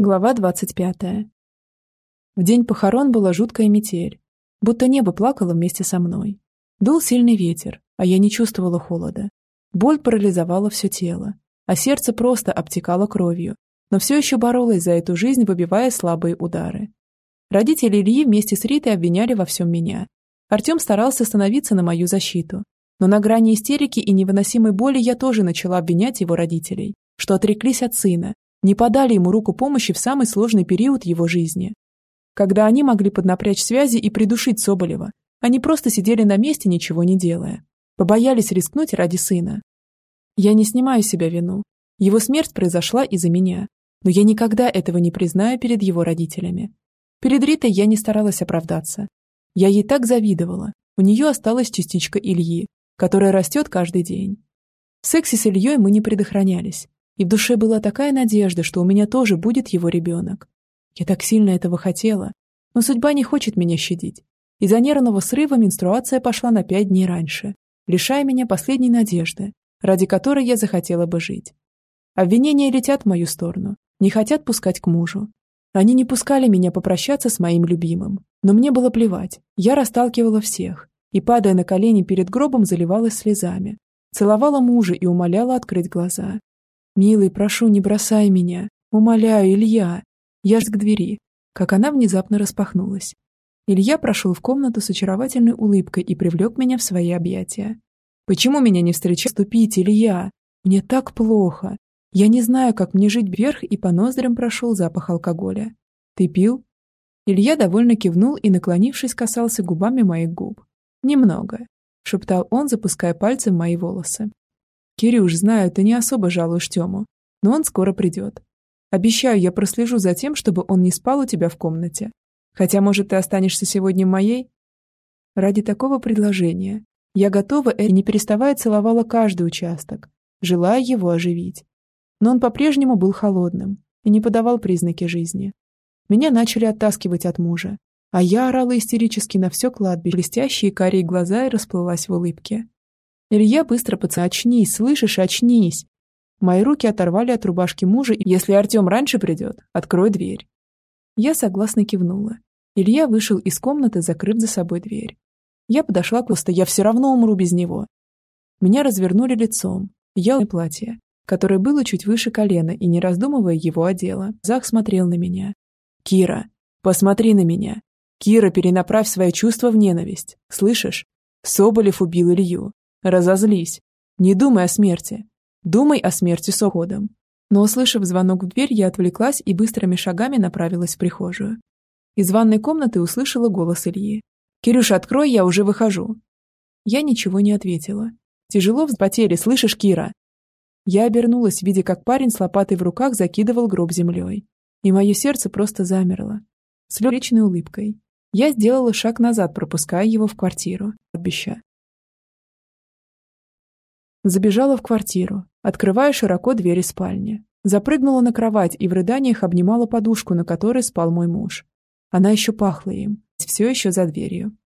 Глава 25. В день похорон была жуткая метель, будто небо плакало вместе со мной. Дул сильный ветер, а я не чувствовала холода. Боль парализовала все тело, а сердце просто обтекало кровью, но все еще боролось за эту жизнь, выбивая слабые удары. Родители Ильи вместе с Ритой обвиняли во всем меня. Артем старался становиться на мою защиту, но на грани истерики и невыносимой боли я тоже начала обвинять его родителей, что отреклись от сына, не подали ему руку помощи в самый сложный период его жизни. Когда они могли поднапрячь связи и придушить Соболева, они просто сидели на месте, ничего не делая. Побоялись рискнуть ради сына. Я не снимаю себя вину. Его смерть произошла из-за меня. Но я никогда этого не признаю перед его родителями. Перед Ритой я не старалась оправдаться. Я ей так завидовала. У нее осталась частичка Ильи, которая растет каждый день. В сексе с Ильей мы не предохранялись. И в душе была такая надежда, что у меня тоже будет его ребенок. Я так сильно этого хотела, но судьба не хочет меня щадить. Из-за нервного срыва менструация пошла на пять дней раньше, лишая меня последней надежды, ради которой я захотела бы жить. Обвинения летят в мою сторону, не хотят пускать к мужу. Они не пускали меня попрощаться с моим любимым, но мне было плевать, я расталкивала всех и, падая на колени перед гробом, заливалась слезами, целовала мужа и умоляла открыть глаза. «Милый, прошу, не бросай меня. Умоляю, Илья!» Я ж к двери, как она внезапно распахнулась. Илья прошел в комнату с очаровательной улыбкой и привлек меня в свои объятия. «Почему меня не встречать? Ступите, Илья! Мне так плохо! Я не знаю, как мне жить вверх, и по ноздрям прошел запах алкоголя. Ты пил?» Илья довольно кивнул и, наклонившись, касался губами моих губ. «Немного», — шептал он, запуская пальцы в мои волосы. «Кирюш, знаю, ты не особо жалуешь Тему, но он скоро придет. Обещаю, я прослежу за тем, чтобы он не спал у тебя в комнате. Хотя, может, ты останешься сегодня моей?» Ради такого предложения я готова и не переставая целовала каждый участок, желая его оживить. Но он по-прежнему был холодным и не подавал признаки жизни. Меня начали оттаскивать от мужа, а я орала истерически на все кладбище, блестящие карие глаза и расплылась в улыбке. Илья быстро поцеловал. «Очнись, слышишь, очнись!» Мои руки оторвали от рубашки мужа, и если Артем раньше придет, открой дверь. Я согласно кивнула. Илья вышел из комнаты, закрыв за собой дверь. Я подошла к просто, я все равно умру без него. Меня развернули лицом. Я платье, которое было чуть выше колена, и, не раздумывая, его одела. Зах смотрел на меня. «Кира, посмотри на меня. Кира, перенаправь свои чувства в ненависть. Слышишь? Соболев убил Илью. Разозлись. Не думай о смерти. Думай о смерти с уходом. Но, услышав звонок в дверь, я отвлеклась и быстрыми шагами направилась в прихожую. Из ванной комнаты услышала голос Ильи. «Кирюша, открой, я уже выхожу». Я ничего не ответила. Тяжело взботели, слышишь, Кира? Я обернулась, видя, как парень с лопатой в руках закидывал гроб землей. И мое сердце просто замерло. С легкой улыбкой. Я сделала шаг назад, пропуская его в квартиру. Обещаю. Забежала в квартиру, открывая широко двери спальни. Запрыгнула на кровать и в рыданиях обнимала подушку, на которой спал мой муж. Она еще пахла им, все еще за дверью.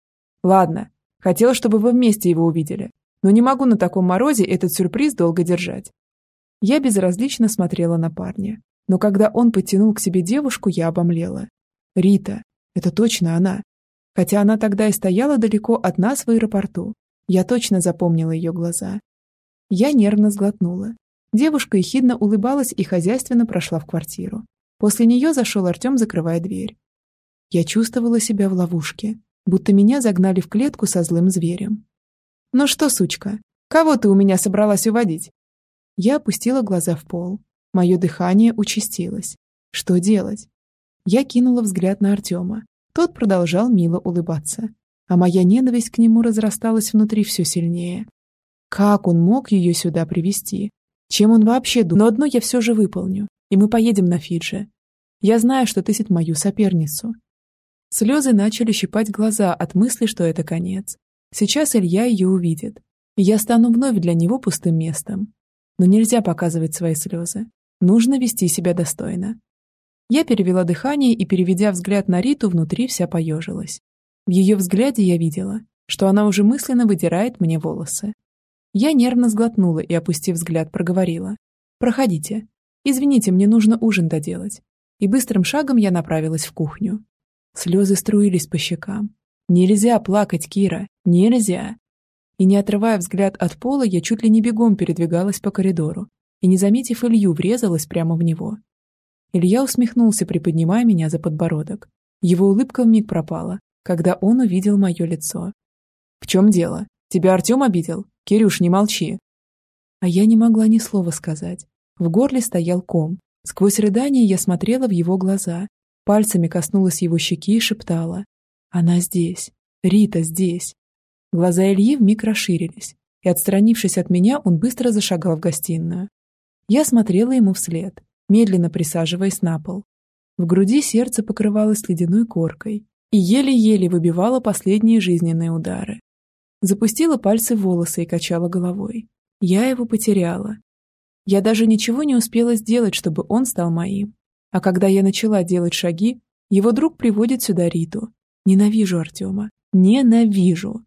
«Ладно, хотела, чтобы вы вместе его увидели, но не могу на таком морозе этот сюрприз долго держать». Я безразлично смотрела на парня, но когда он подтянул к себе девушку, я обомлела. «Рита, это точно она. Хотя она тогда и стояла далеко от нас в аэропорту. Я точно запомнила ее глаза. Я нервно сглотнула. Девушка ехидно улыбалась и хозяйственно прошла в квартиру. После нее зашел Артем, закрывая дверь. Я чувствовала себя в ловушке, будто меня загнали в клетку со злым зверем. «Ну что, сучка, кого ты у меня собралась уводить?» Я опустила глаза в пол. Мое дыхание участилось. Что делать? Я кинула взгляд на Артема. Тот продолжал мило улыбаться. А моя ненависть к нему разрасталась внутри все сильнее. Как он мог ее сюда привести? Чем он вообще думал? Но одно я все же выполню, и мы поедем на Фиджи. Я знаю, что ты мою соперницу. Слезы начали щипать глаза от мысли, что это конец. Сейчас Илья ее увидит, и я стану вновь для него пустым местом. Но нельзя показывать свои слезы. Нужно вести себя достойно. Я перевела дыхание и, переведя взгляд на Риту, внутри вся поежилась. В ее взгляде я видела, что она уже мысленно выдирает мне волосы. Я нервно сглотнула и, опустив взгляд, проговорила. «Проходите. Извините, мне нужно ужин доделать». и быстрым шагом я направилась в кухню. Слезы струились по щекам. Нельзя плакать, Кира, нельзя. И не отрывая взгляд от пола, я чуть ли не бегом передвигалась по коридору и, не заметив Илью, врезалась прямо в него. Илья усмехнулся, приподнимая меня за подбородок. Его улыбка вмиг пропала, когда он увидел мое лицо. «В чем дело? Тебя Артем обидел? Кирюш, не молчи!» А я не могла ни слова сказать. В горле стоял ком. Сквозь рыдание я смотрела в его глаза, пальцами коснулась его щеки и шептала. «Она здесь. Рита здесь». Глаза Ильи вмиг расширились, и, отстранившись от меня, он быстро зашагал в гостиную. Я смотрела ему вслед, медленно присаживаясь на пол. В груди сердце покрывалось ледяной коркой и еле-еле выбивало последние жизненные удары. Запустила пальцы в волосы и качала головой. Я его потеряла. Я даже ничего не успела сделать, чтобы он стал моим. А когда я начала делать шаги, его друг приводит сюда Риту. Ненавижу Артема. Ненавижу.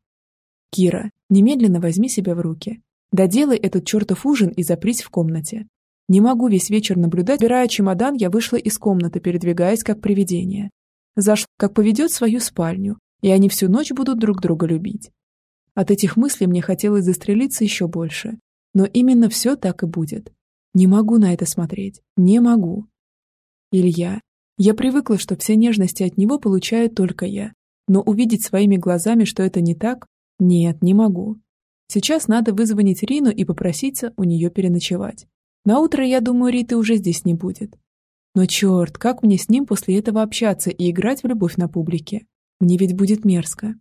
Кира, немедленно возьми себя в руки. Доделай этот чертов ужин и запрись в комнате. Не могу весь вечер наблюдать, убирая чемодан, я вышла из комнаты, передвигаясь как привидение. Зашла, как поведет свою спальню, и они всю ночь будут друг друга любить. От этих мыслей мне хотелось застрелиться еще больше. Но именно все так и будет. Не могу на это смотреть. Не могу. Илья. Я привыкла, что все нежности от него получаю только я. Но увидеть своими глазами, что это не так, нет, не могу. Сейчас надо вызвонить Рину и попроситься у нее переночевать. На утро, я думаю, Риты уже здесь не будет. Но черт, как мне с ним после этого общаться и играть в любовь на публике? Мне ведь будет мерзко.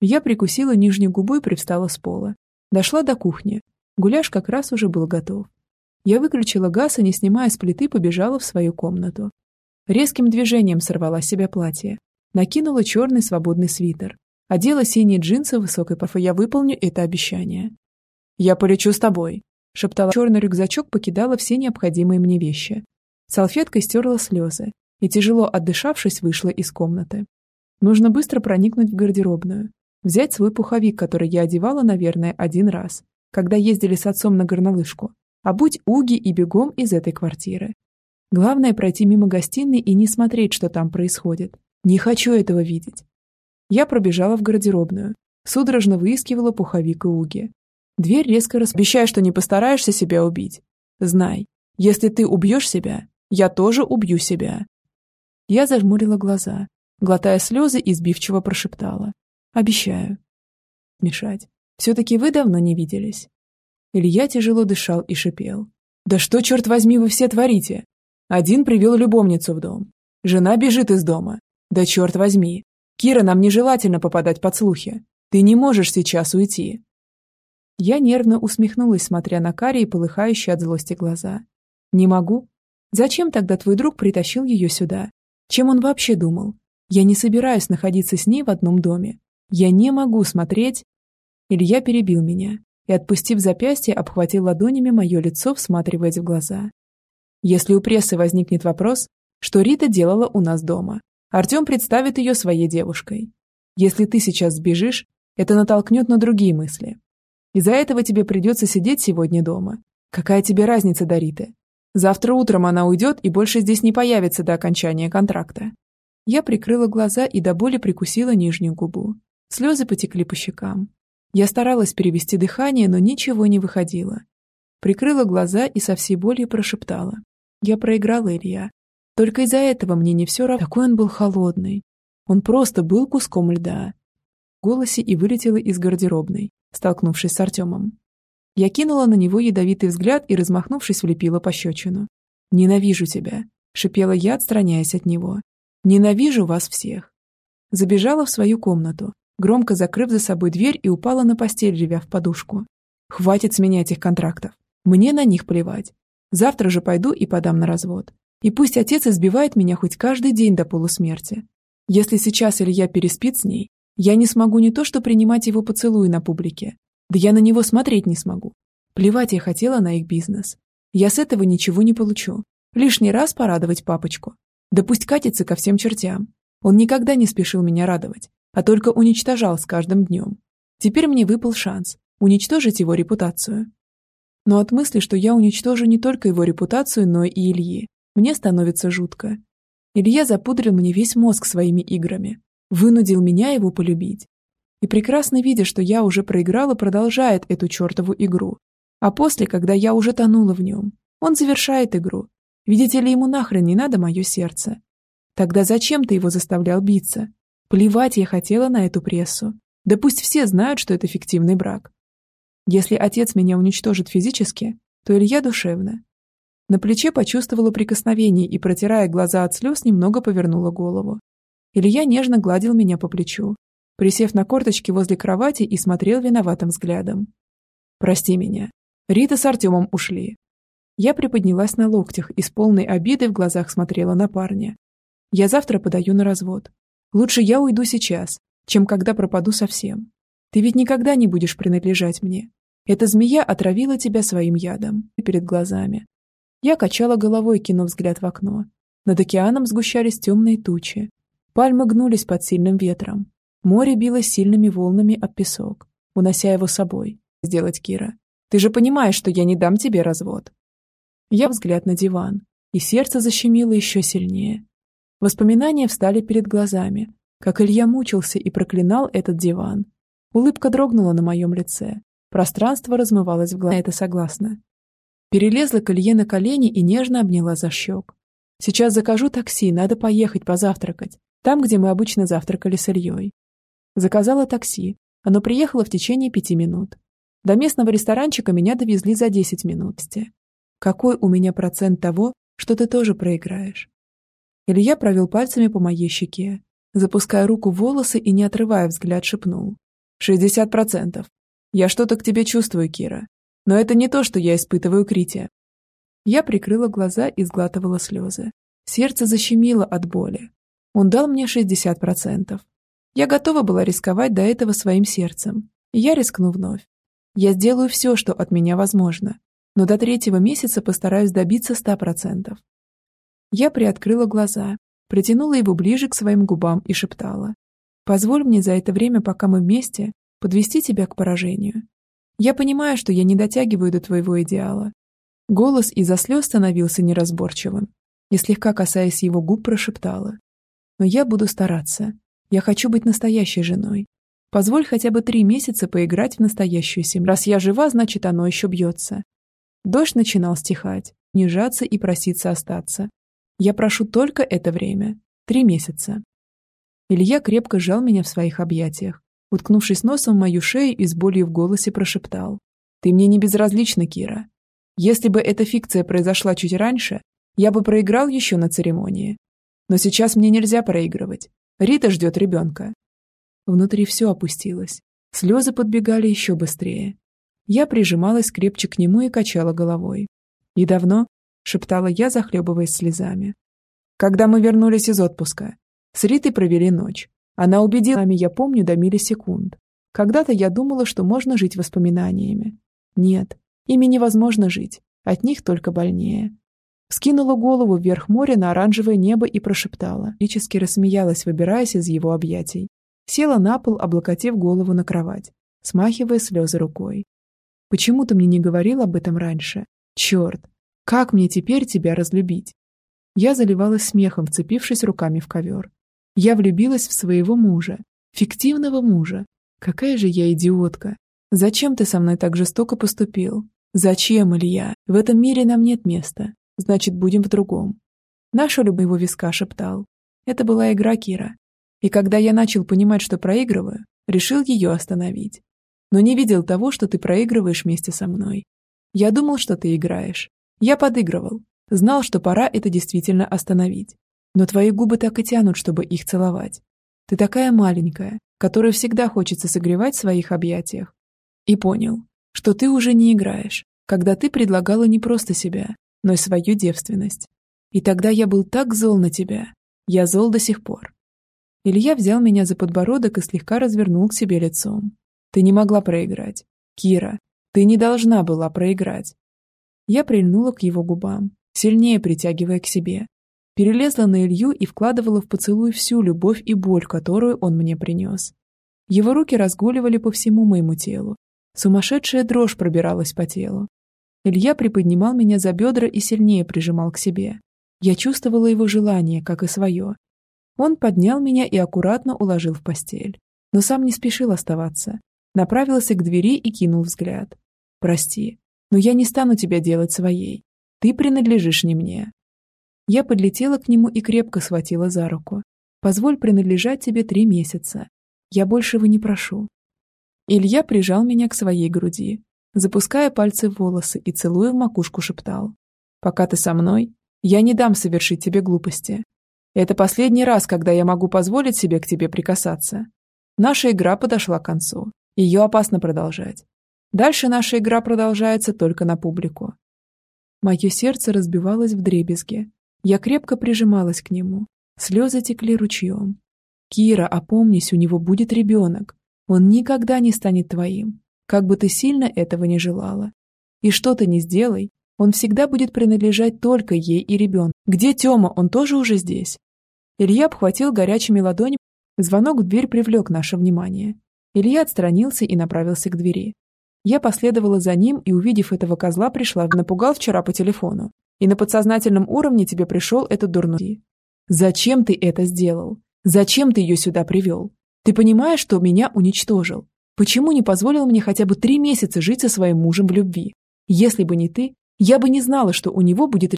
Я прикусила нижнюю губу и привстала с пола. Дошла до кухни, Гуляш как раз уже был готов. Я выключила газ и, не снимая с плиты, побежала в свою комнату. Резким движением сорвала с себя платье. Накинула черный свободный свитер. Одела синие джинсы высокой пафы. Я выполню это обещание. «Я полечу с тобой», — шептала. Черный рюкзачок покидала все необходимые мне вещи. Салфеткой стерла слезы и, тяжело отдышавшись, вышла из комнаты. Нужно быстро проникнуть в гардеробную. Взять свой пуховик, который я одевала, наверное, один раз, когда ездили с отцом на горнолыжку, а будь уги и бегом из этой квартиры. Главное пройти мимо гостиной и не смотреть, что там происходит. Не хочу этого видеть. Я пробежала в гардеробную, судорожно выискивала пуховик и уги. Дверь резко рас... Обещай, что не постараешься себя убить. Знай, если ты убьешь себя, я тоже убью себя. Я зажмурила глаза, глотая слезы и сбивчиво прошептала. Обещаю. Мешать. Все-таки вы давно не виделись». Илья тяжело дышал и шипел. «Да что, черт возьми, вы все творите? Один привел любовницу в дом. Жена бежит из дома. Да черт возьми. Кира, нам нежелательно попадать под слухи. Ты не можешь сейчас уйти». Я нервно усмехнулась, смотря на Кари и полыхающие от злости глаза. «Не могу. Зачем тогда твой друг притащил ее сюда? Чем он вообще думал? Я не собираюсь находиться с ней в одном доме. Я не могу смотреть, Илья перебил меня и, отпустив запястье, обхватил ладонями мое лицо, всматриваясь в глаза. Если у прессы возникнет вопрос, что Рита делала у нас дома, Артем представит ее своей девушкой. Если ты сейчас сбежишь, это натолкнет на другие мысли. Из-за этого тебе придется сидеть сегодня дома. Какая тебе разница до Риты? Завтра утром она уйдет и больше здесь не появится до окончания контракта. Я прикрыла глаза и до боли прикусила нижнюю губу. Слезы потекли по щекам. Я старалась перевести дыхание, но ничего не выходило. Прикрыла глаза и со всей болью прошептала. Я проиграла Илья. Только из-за этого мне не все равно. Такой он был холодный. Он просто был куском льда. В голосе и вылетела из гардеробной, столкнувшись с Артемом. Я кинула на него ядовитый взгляд и, размахнувшись, влепила пощечину. «Ненавижу тебя», — шипела я, отстраняясь от него. «Ненавижу вас всех». Забежала в свою комнату, громко закрыв за собой дверь и упала на постель, ревя в подушку. «Хватит с меня этих контрактов. Мне на них плевать. Завтра же пойду и подам на развод. И пусть отец избивает меня хоть каждый день до полусмерти. Если сейчас Илья переспит с ней, я не смогу не то что принимать его поцелуи на публике, да я на него смотреть не смогу. Плевать я хотела на их бизнес. Я с этого ничего не получу. Лишний раз порадовать папочку. Да пусть катится ко всем чертям. Он никогда не спешил меня радовать а только уничтожал с каждым днем. Теперь мне выпал шанс уничтожить его репутацию. Но от мысли, что я уничтожу не только его репутацию, но и Ильи, мне становится жутко. Илья запудрил мне весь мозг своими играми, вынудил меня его полюбить. И прекрасно видя, что я уже проиграла, продолжает эту чертову игру. А после, когда я уже тонула в нем, он завершает игру. Видите ли, ему нахрен не надо мое сердце. Тогда зачем ты его заставлял биться? Плевать я хотела на эту прессу. Да пусть все знают, что это фиктивный брак. Если отец меня уничтожит физически, то Илья душевно. На плече почувствовала прикосновение и, протирая глаза от слез, немного повернула голову. Илья нежно гладил меня по плечу, присев на корточки возле кровати и смотрел виноватым взглядом. «Прости меня. Рита с Артемом ушли». Я приподнялась на локтях и с полной обидой в глазах смотрела на парня. «Я завтра подаю на развод. Лучше я уйду сейчас, чем когда пропаду совсем. Ты ведь никогда не будешь принадлежать мне. Эта змея отравила тебя своим ядом перед глазами. Я качала головой, кинув взгляд в окно. Над океаном сгущались темные тучи. Пальмы гнулись под сильным ветром. Море билось сильными волнами об песок, унося его собой. Сделать Кира. Ты же понимаешь, что я не дам тебе развод. Я взгляд на диван, и сердце защемило еще сильнее. Воспоминания встали перед глазами, как Илья мучился и проклинал этот диван. Улыбка дрогнула на моем лице. Пространство размывалось в глаза. Это согласно. Перелезла к Илье на колени и нежно обняла за щек. «Сейчас закажу такси, надо поехать позавтракать, там, где мы обычно завтракали с Ильей». Заказала такси. Оно приехало в течение пяти минут. До местного ресторанчика меня довезли за десять минут. Какой у меня процент того, что ты тоже проиграешь? Илья провел пальцами по моей щеке, запуская руку в волосы и, не отрывая взгляд, шепнул. «Шестьдесят процентов. Я что-то к тебе чувствую, Кира. Но это не то, что я испытываю к Рите». Я прикрыла глаза и сглатывала слезы. Сердце защемило от боли. Он дал мне шестьдесят процентов. Я готова была рисковать до этого своим сердцем. Я рискну вновь. Я сделаю все, что от меня возможно. Но до третьего месяца постараюсь добиться ста процентов. Я приоткрыла глаза, притянула его ближе к своим губам и шептала. «Позволь мне за это время, пока мы вместе, подвести тебя к поражению. Я понимаю, что я не дотягиваю до твоего идеала». Голос из-за слез становился неразборчивым и, слегка касаясь его губ, прошептала. «Но я буду стараться. Я хочу быть настоящей женой. Позволь хотя бы три месяца поиграть в настоящую семью. Раз я жива, значит, оно еще бьется». Дождь начинал стихать, нижаться и проситься остаться. Я прошу только это время. Три месяца. Илья крепко сжал меня в своих объятиях, уткнувшись носом в мою шею и с болью в голосе прошептал. «Ты мне не безразлична, Кира. Если бы эта фикция произошла чуть раньше, я бы проиграл еще на церемонии. Но сейчас мне нельзя проигрывать. Рита ждет ребенка». Внутри все опустилось. Слезы подбегали еще быстрее. Я прижималась крепче к нему и качала головой. «И давно?» Шептала я, захлебываясь слезами. Когда мы вернулись из отпуска, с Ритой провели ночь. Она убедила меня, я помню до миллисекунд. Когда-то я думала, что можно жить воспоминаниями. Нет, ими невозможно жить, от них только больнее. Скинула голову вверх моря на оранжевое небо и прошептала. Ически рассмеялась, выбираясь из его объятий. Села на пол, облокотив голову на кровать, смахивая слезы рукой. Почему ты мне не говорил об этом раньше? Черт, как мне теперь тебя разлюбить? Я заливалась смехом, вцепившись руками в ковер. Я влюбилась в своего мужа. Фиктивного мужа. Какая же я идиотка. Зачем ты со мной так жестоко поступил? Зачем, Илья? В этом мире нам нет места. Значит, будем в другом. Наша его виска шептал. Это была игра Кира. И когда я начал понимать, что проигрываю, решил ее остановить. Но не видел того, что ты проигрываешь вместе со мной. Я думал, что ты играешь. Я подыгрывал. Знал, что пора это действительно остановить. Но твои губы так и тянут, чтобы их целовать. Ты такая маленькая, которую всегда хочется согревать в своих объятиях. И понял, что ты уже не играешь, когда ты предлагала не просто себя, но и свою девственность. И тогда я был так зол на тебя. Я зол до сих пор. Илья взял меня за подбородок и слегка развернул к себе лицом. Ты не могла проиграть. Кира, ты не должна была проиграть. Я прильнула к его губам, сильнее притягивая к себе. Перелезла на Илью и вкладывала в поцелуй всю любовь и боль, которую он мне принес. Его руки разгуливали по всему моему телу. Сумасшедшая дрожь пробиралась по телу. Илья приподнимал меня за бедра и сильнее прижимал к себе. Я чувствовала его желание, как и свое. Он поднял меня и аккуратно уложил в постель. Но сам не спешил оставаться. Направился к двери и кинул взгляд. «Прости, но я не стану тебя делать своей. Ты принадлежишь не мне». Я подлетела к нему и крепко схватила за руку. «Позволь принадлежать тебе три месяца. Я большего не прошу». Илья прижал меня к своей груди, запуская пальцы в волосы и целуя в макушку шептал. «Пока ты со мной, я не дам совершить тебе глупости. Это последний раз, когда я могу позволить себе к тебе прикасаться. Наша игра подошла к концу. Ее опасно продолжать. Дальше наша игра продолжается только на публику. Мое сердце разбивалось в дребезге. Я крепко прижималась к нему. Слезы текли ручьем. «Кира, опомнись, у него будет ребенок. Он никогда не станет твоим, как бы ты сильно этого не желала. И что ты не сделай, он всегда будет принадлежать только ей и ребенку. Где Тёма? Он тоже уже здесь?» Илья обхватил горячими ладонями. Звонок в дверь привлек наше внимание. Илья отстранился и направился к двери. Я последовала за ним и, увидев этого козла, пришла. Напугал вчера по телефону. И на подсознательном уровне тебе пришел этот дурной. Зачем ты это сделал? Зачем ты ее сюда привел? Ты понимаешь, что меня уничтожил? Почему не позволил мне хотя бы три месяца жить со своим мужем в любви? Если бы не ты, я бы не знала, что у него будет